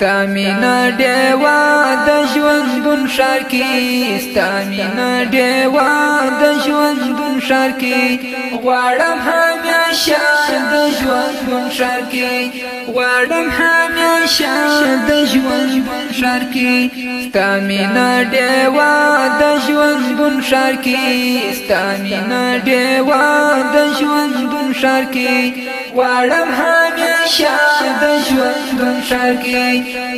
ستامینا ډیوا د ژوندون شاکی ستامینا ډیوا د ژوند ګنشر کې غواړم همیشه د ژوند ګنشر کې غواړم همیشه د ژوند ګنشر کې ستامینا ډېوا د ژوند ګنشر کې ستامینا ډېوا د ژوند ګنشر کې غواړم همیشه د ژوند ګنشر کې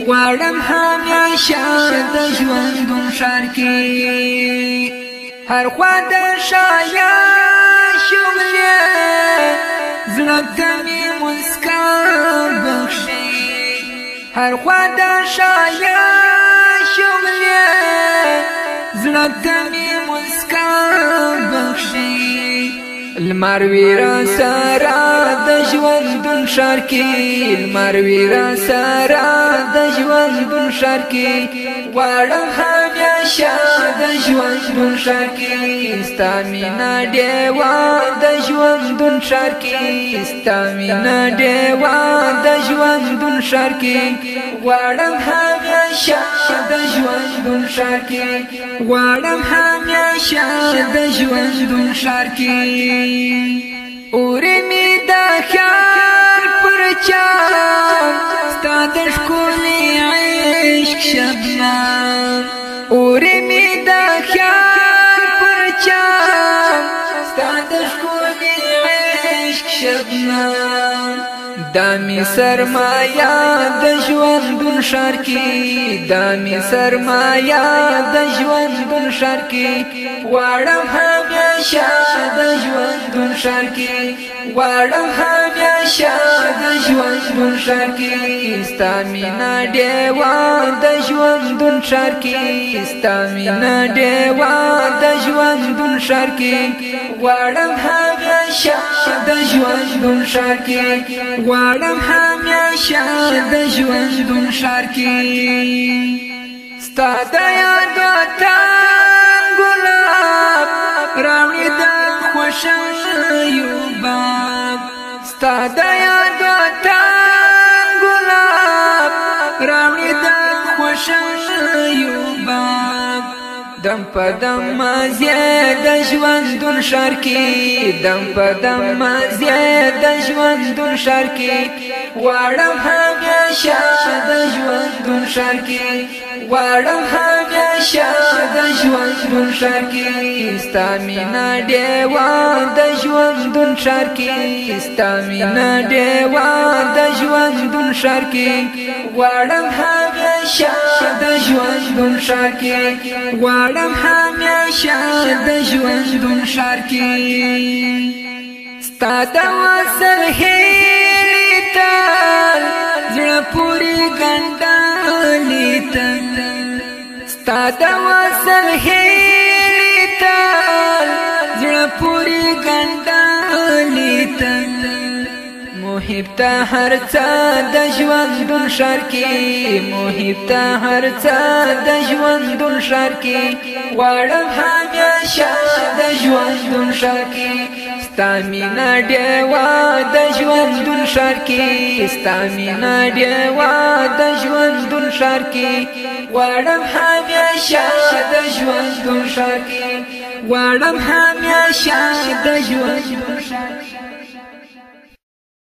غواړم همیشه د ژوند ګنشر کې هر خوا د شایا شوملې زړه ته مې مسکا هر خوا شایا شوملې زړه ته مې مسکا بخشي را سره د ژوند بن شار کې مروي را سارا د ژوند بن شار کې وړم همیشه د ژوند بن شار کې ستامینا دیوا د ژوند بن شار کې ستامینا دیوا د ژوند بن شار کې وړم همیشه د ژوند بن شار کې وړم همیشه د ژوند بن شار کې اورې خیال پر چان ستا د ښکلي عشق شبنم اور می د خیال پر چان ستا د ښکلي عشق شبنم دامي سرمایا د ژوند دن شار کی دامي سرمایا د ژوند دن شار کی واړم هغه همیشه د ژوند ګنشر کې غواړم همیشه د ژوند ګنشر کې ستامینا ډېوا د ژوند ګنشر کې ستامینا ډېوا د ژوند ګنشر کې غواړم همیشه د ژوند ګنشر کې غواړم همیشه د ژوند ګنشر کې ستا د یاد ته شیوباب ستا د یاد تنګ ګلاب راوړی د خوش شیوباب دم په دم زیاد ژوندون شار کې دم په دم زیاد ژوندون شار کې واړم هغه شاد ژوندون شار کې واړم هغه شاد ژوندون شار کې استامینا دیوان د ژوندون شار کې استامینا دیوان ژوندون شار کې غواړم هغه شاد ژوندون شار کې غواړم همیشه د ژوندون شار کې ستاد وسر هېری تل زړه پوری ګندلې تل ستاد وسر هېری محب ته هر څه د ژوند دن شر کې محب ته هر څه د ژوند دن شر کې وړم همیشه د ژوند دن شر کې ستامینا ډیوا د ژوند دن شر کې ستامینا ډیوا د ژوند دن شر کې وړم همیشه د ژوند دن شر کې وړم همیشه د ژوند دن شر کې